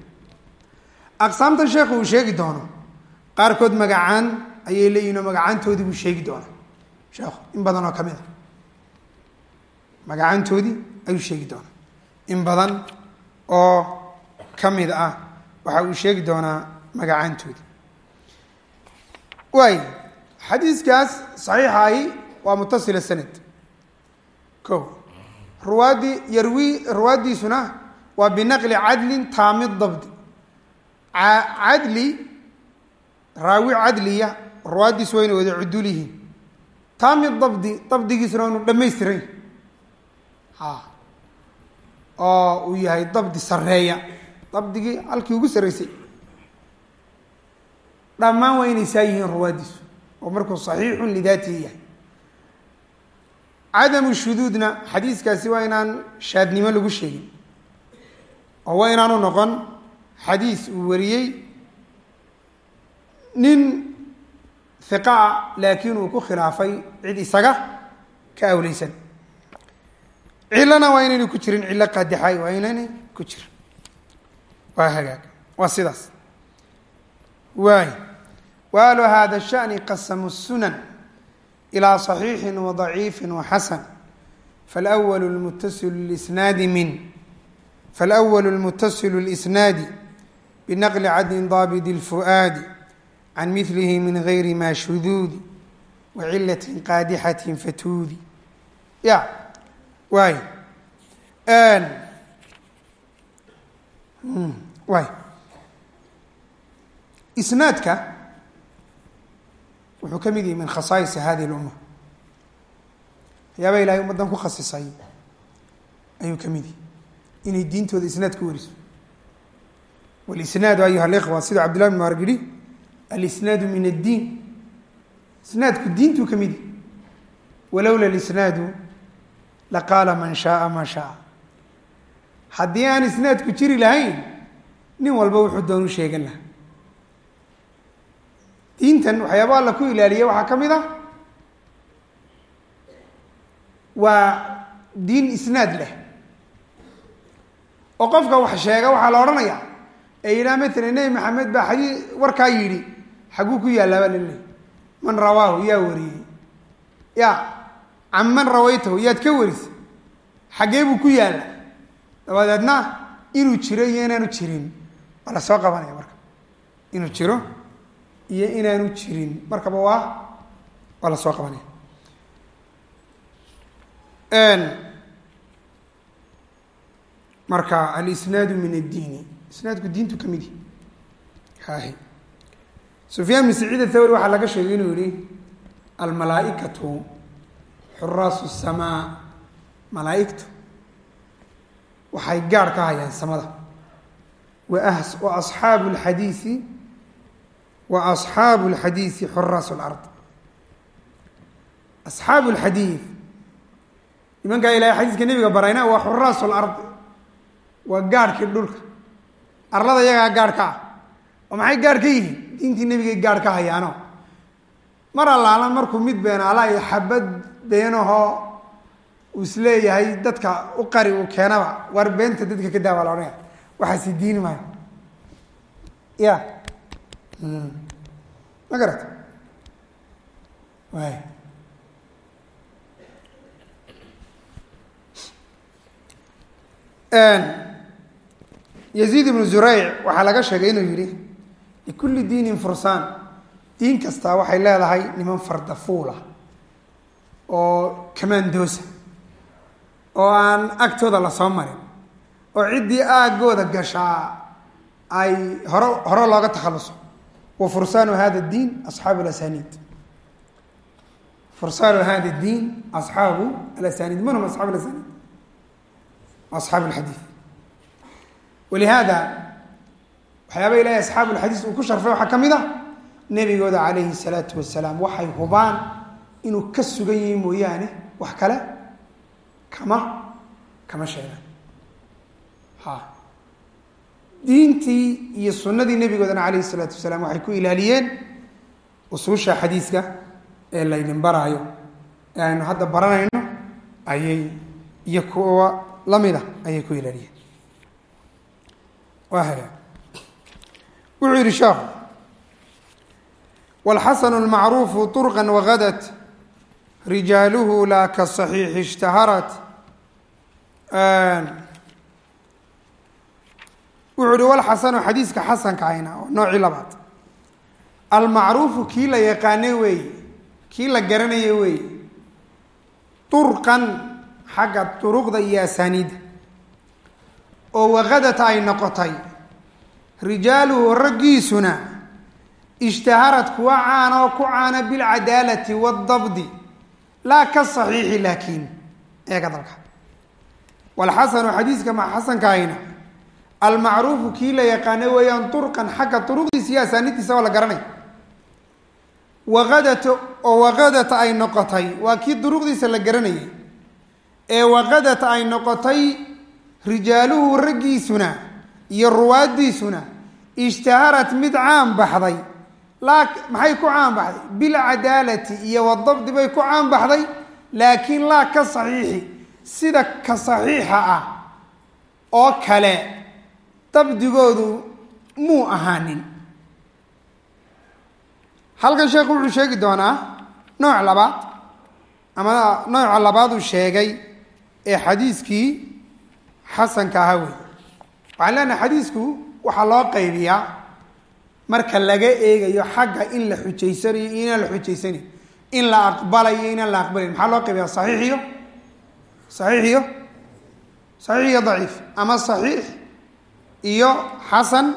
aqsaamtan sheekhu uu sheegi doono qaarkood magacaan ayay leeyihiin oo magacaantoodii buu sheegi doonaa sheekhu in badan oo ka mid a. Magacaantoodii ayuu sheegi doonaa. In badan oo ka mid ah waxa uu sheegi doonaa magacaantoodii waay xadiiskaas saxiixahi waa mutasila sanad. Ko ruwaadii yarwi ruwaaddiisuna waa binaqli cadlin taami dabdi. Cadli raawi cadliya ruwaaddiisu wayna wada cudul yihiin taami dabdi dabdigiisuna waanu dhamaystiran ha. Oo uu yahay dabdi sareeya dabdigii halkii ugu sarreysay. Dhammaan waa inay saa yihiin ruwaaddiisu oo markuu saxiixun lidaatihi yahay. Cadamu shuduudna xadiiskaasi waa inaan shaadnimo lagu sheegin. Oo waa inaanu noqon xadiis uu wariyey. Nin hiqa a laakiin uu ku khilaafay cid isaga ka awleysan cilana waa inaynay ku jirin cillo qaadixay waa inaynay ku jirin waa hagaag waa sidaas waay waalu hada shani qasamu sunan ilى صaxiixi وضaciifi وxasan faاlأwl اlmutasil اsnaadi min faاlأwl اlmutasil الإsnaadi binaqli cadlin daabd الfu'aadi can milihi min gayri ma shuduudi wacilatin qaadixatin fatuudi ya waay waay isnaadka wuxuu ka mid yahay min khasaa'isa hadihi اlumma waxyaaba ilahay ummaddan ku khasisay ayuu ka mid yahay inay diintooda isnaad ku wariso walisnaadu ayuha likhwa sida cabdillahi bin margidi alisnaadu min addiin isnaadku diintuu ka mid walowla lisnaadu laqaala man shaaa maa shaaa haddii aan isnaadku jiri lahayn nin walba wuxuu doonu sheegan lahaa diintan waxyaaba alla ku ilaaliya waxaa ka mid ah waa diin isnaad leh oo qofka wax sheega waxaa la odhanaya ee yidhaha matala nebi maxamed baa xadii warkaa yidhi xaguu ku yaallaa baa laleeyahy man rawaahu yaa wariyey. Ya can man rawaytahu yaad ka warisay. Xaggee buu ku yaalla dabadeedna inuu jiro iyo inaanu jirin. Waa la soo qabanaya marka. Inuu jiro iyo inaanu jirin. Markaba waa waa la soo qabanaya. Marka alisnaadu min addiini. Isnaadku diintu ka mid yahi hahi sufyaan bin saciid athawri waxaa laga sheegay inuu yihi almalaaikatu xuraasu samaa malaaigtu waxay gaarh ka hayaan samada. Wa asxaabu lxadiisi wa asxaabu lxadiisi xuraasu lard asxaabu lxadiid nimankaa ilahay xadiiska nebiga barayna waa xuraasu lard waa gaarhkii dhulka. Arlada iyagaa gaarh ka ah oo maxay gaarh ka yihiin diintii nebigay gaarh ka hayaano. Mar allaalan markuu mid beenaala iyo xabad beenahoo uu is leeyahay dadka u qari uu keenaba war beenta dadka ka daa baa la odhanaya waxaasi diini maayo. Ya. Ma garata waay yaziid ibnu zurayc waxaa laga sheegay inuu yihi likulli diinin fursaan diin kastaa waxay leedahay niman fardafuula oo kamaandoosa oo aan agtooda la soo marin oo ciddii aagooda gashaa ay hore hore looga takhaluso wa fursaanu hada diin asxaabu alasaniid fursaanu hada diin asxaabu alasaniid man hum asxaabu alasaniid asxaabu alxadiid walihaada waxyaaba ilahay asxaabu lxadiis uu ku sharfay waxaa ka mid ah nebigooda calayhi salaatu wasalaam waxay hubaan inuu ka sugan yahay mooyaane wax kale kama kama sheegaan ha. Diintii iyo sunnadii nebigoodana calayhi salaatu wasalaam waxay ku ilaaliyeen usuusha xadiiska ee laydin baraayo. Ee aynu hadda baranayno ayay iyo kuwa la mid ah ayay ku ilaaliyeen. Waa hagaa wuxuu yihi sheekhu wاlxasanu اlmacruufu طurqa wagadat rijaaluhu laa kaصaxiixi اshtaharat wuxuu uhi walxasanu xadiiska xasanka ayna oo noocii labaad almacruufu kii la yaqaanay weeye kii la garanaya weeye turqan xagga duruqda iyo asaaniidda oo wakadata ay noqotay rijaaluhu raggiisuna ishtaharad kuwa caana oo ku caana bilcadaalati waaldabdi laa ka saxiixi laakiin eega dalka. Walxasanu xadiiska ma xasankaayna almacruufu kii la yaqaanay weeyaan turqan xagga duruqdiisa iyo asaaniiddiisa oo la garanay. Waqadata oo waqadata ay noqotay waa kii duruqdiisa la garanayay. Ee waqadata ay noqotay rijaaluhu raggiisuna iyo ruwaaddiisuna ishtaharat mid caan baxday maxay ku caan baxday? Bilcadaalati iyo wadabdi bay ku caan baxday laakiin laa ka saxiixi sida ka saxiixa ah oo kale dabdigoodu muu ahaanin. Halkan sheekhu wuxuu sheegi doonaa nooc labaad ama nooca labaad uu sheegay ee xadiiskii xasanka ahaa wey waxaan leenahay xadiisku waxaa loo qaybiyaa marka laga eegayo xagga in la xujaysanayo inaan la xujaysanayo in la aqbalayo inaan la aqbalayn maxaa loo qaybiyaa? Saxiix iyo? Saxiix iyo? Saxiix iyo daciif. Ama saxiix iyo xasan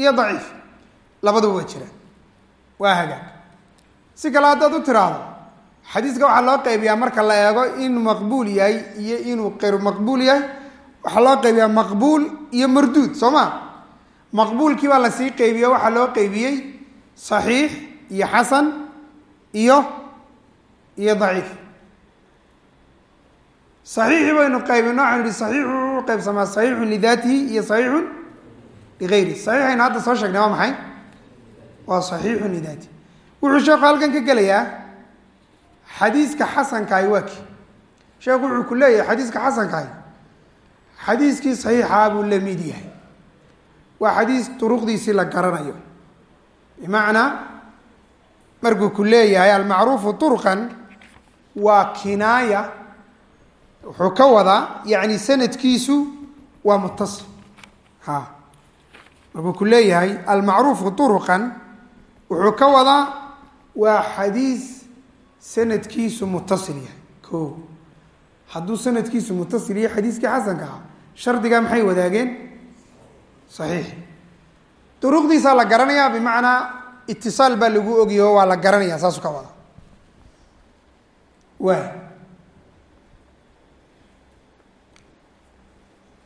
iyo daciif. Labaduba waa jiraan. Waa hagaag. Si kale haddaad u tiraahdo xadiiska waxaa loo qaybiyaa marka la eego inuu maqbuul yahay iyo inuu kayru maqbuul yahay. Waxaa loo qaybiyaa maqbuul iyo marduud soo ma maqbuulkii baa la sii qeybiye waxaa loo qeybiyey saxiix iyo xasan iyo iyo daciif. Saxiixii baynu qaybino waxaynu ihi saxiixu u qaybsamaa saxiixun lidaatihi iyo saxiixun ligayrihi. Saxiixaynu hadda soo sheegnay waa maxay? Waa saxiixun lidaatihi. Wuxuu sheekhu halkan ka gelayaa xadiiska xasankaahi waa kii. Sheekhu wuxuu ku leeyahay xadiiska xasankaahi xadiiskii saxiixaa buu la waa xadiis duruqdiisii la garanayo. Bimacnaa markuu ku leeyahay almacruufu turqan waa kinaaya. Wuxuu ka wadaa yacni sanadkiisu waa mutasil ha markuu ku leeyahay almacruufu turuqan wuxuu ka wadaa waa xadiis sanadkiisu mutasil yahay. Ko hadduu sanadkiisu mutasil yahay xadiiskii xasanka ah shardigaa maxay wadaageen saxiix duruqdiisaa la garanayaa bimacnaa itisaal baa lagu ogiyo waa la garanaya saasuu ka wada waay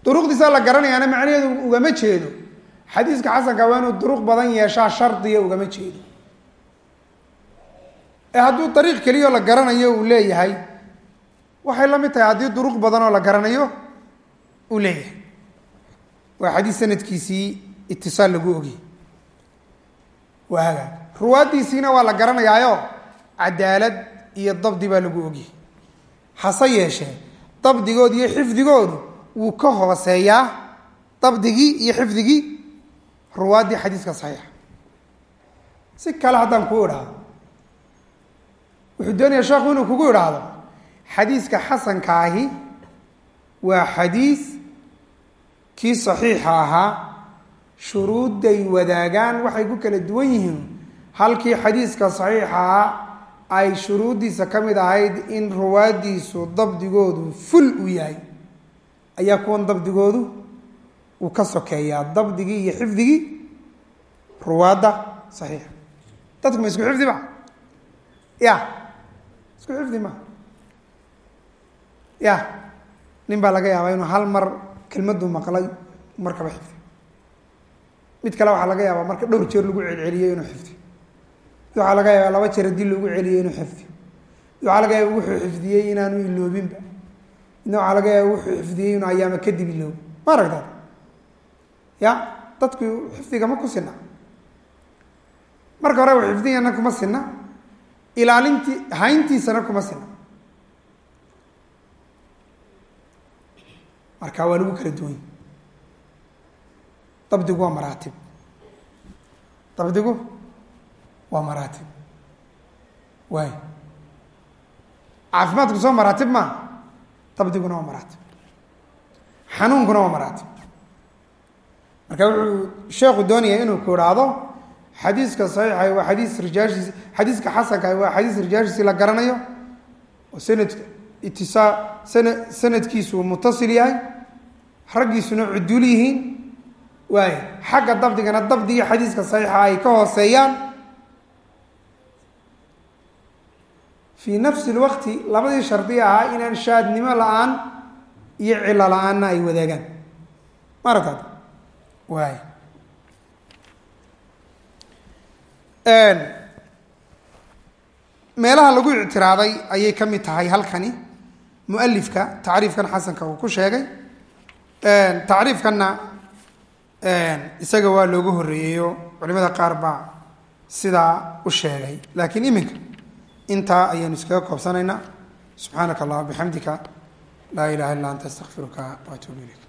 duruqdiisaa la garanayaana macnaheedu ugama jeedo xadiiska xasanka waa inuu duruq badan yeeshaa shardiya ugama jeedo ee hadduu dariiq keliyao la garanayo uu leeyahay waxay la mid tahay haddii duruq badan oo la garanayo uu leeyahay waa xadiis sanadkiisii itisaal lagu ogiy waa hagaag ruwaaddiisiina waa la garanayaayo cadaalad iyo dabdi baa lagu ogyay hase yeeshee dabdigood iyo xifdigoodu wuu ka hooseeyaa dabdigii iyo xifdigii ruwaaddii xadiiska saxiixa. Si kale haddaan kuu idhaahdo wuxuu doonayaa sheekhu inuu kugu idhaahdo xadiiska xasankaahi waa xadiis kii saxiixa ahaa shuruudday wadaagaan waxay ku kala duwan yihiin. Halkii xadiiska saxiixaa ay shuruuddiisa ka mid ahayd in ruwaaddiisu dabdigoodu ful uu yahay. Ayaa kuwan dabdigoodu uu ka sokeeyaa dabdigii iyo xifdigii ruwaadda saxiixa dadku ma isku xifdi ma? Ya isku xifdi ma? Ya nin baa laga yaabaa inuu hal mar kelmaddu maqlay markaba xifdi mid kale waxaa laga yaabaa marka dhowr jeer lagu celceliyey inuu xifdiyo mid waxaa laga yaabaa laba jeer haddii lagu celiyey inuu xifdiyo mid waxaa laga yaaba wuxuu xifdiyey inaanu iloobinba. Midna waxaa laga yaaba wuxuu xifdiyey inuu ayaama kadib iloobo. Ma aragtaad? Ya dadku xifdiga ma ku sina marka hore u xifdiyana kuma sina ilaalintii hayntiisana kuma sina marka waa lagu kala duwany dabdigu waa maraatib. Dabdigu waa maraatib. Waay caafimaadku soo maraatib maa dabdiguna waa maraatib. Xanuunkuna waa maraatib. Marka wuxuu sheekhu doonaya inuu ku idhaahdo xadiiska saxiixa waa xadiis rijaashiisi xadiiska xasanka waa xadiis rijaashiisi la garanayo oo sanadka itisaa sana sanadkiisu mutasil yahay raggiisuna cuduul yihiin waay xagga dabdigana dabdigii xadiiska saxiixa ay ka hooseeyaan. Fii nafsi lwaqti labadii shardi ahaa inaan shaadnimo la'aan iyo cilo la'aanna ay wadaagaan. Maaragtaad waay meelaha lagu ictiraaday ayay ka mid tahay halkani mualifka tacriifkan xasanka uu ku sheegay tacriifkanna isaga waa loogu horreeyeyo culimada qaar baa sidaa u sheegay. Laakiin iminka intaa ayaynu iskaga koobsanaynaa subxaanaka allah bixamdika laa ilaha illa anta astaqfiruka waatuubu ilayk